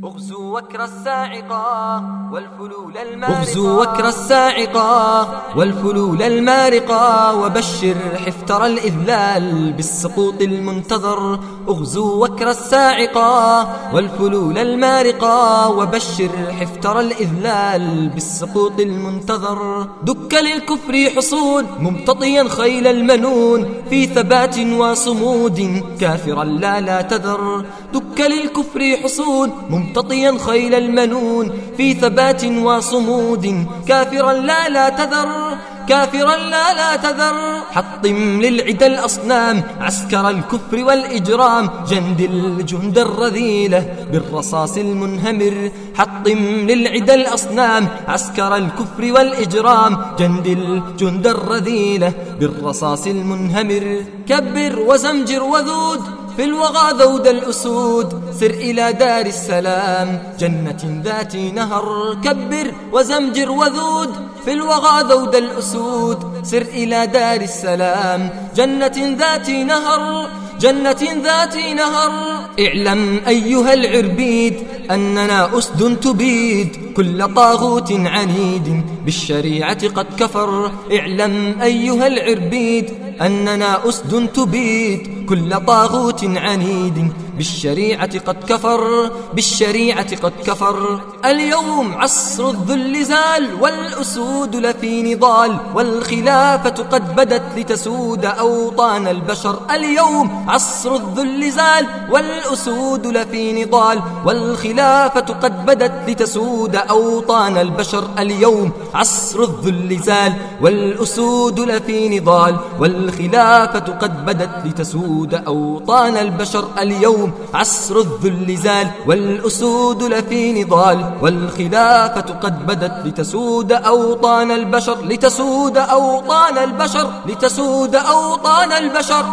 اغزوا وكر الساعقة والفلول المارقة. اغزوا وكر الساعقة والفلول المارقة وبشر حفتر الإذلال بالسقوط المنتظر. اغزوا وكر الساعقة والفلول المارقة وبشر حفتر الإذلال بالسقوط المنتظر. دك للكفر حصون ممتطيا خيل المنون في ثبات وصمود كافرا لا لا تذر. دك للكفر حصون ممتطيا خيل المنون في ثبات وصمود. كافرا لا لا تذر كافرا لا لا تذر. حطم للعدى الأصنام عسكر الكفر والإجرام. جند الجند الرذيلة بالرصاص المنهمر. حطم للعدى الأصنام عسكر الكفر والإجرام. جند الجند الرذيلة بالرصاص المنهمر. كبر وزمجر وذود. في الوغى ذود الأسود سر إلى دار السلام. جنة ذات نهر كبر وزمجر وذود في الوغى ذود الأسود سر إلى دار السلام. جنة ذات نهر جنة ذات نهر. اعلم أيها العربيد أننا أسد تبيد كل طاغوت عنيد. بالشريعة قد كفر. اعلم أيها العربيد أننا أسد تبيد كل طاغوت عنيد. بالشريعة قد كفر بالشريعة قد كفر. اليوم عصر الذل زال والأسود لفي نضال. والخلافة قد بدت لتسود أوطان البشر. اليوم عصر الذل زال والأسود لفي نضال. والخلافة قد بدت لتسود أوطان البشر. اليوم عصر الذل زال والأسود لفي نضال. والخلافة قد بدت لتسود أوطان البشر. اليوم عصر الذل زال والأسود لفي نضال والخلافة قد بدت لتسود أوطان البشر لتسود أوطان البشر لتسود أوطان البشر